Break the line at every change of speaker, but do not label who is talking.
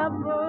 suffer.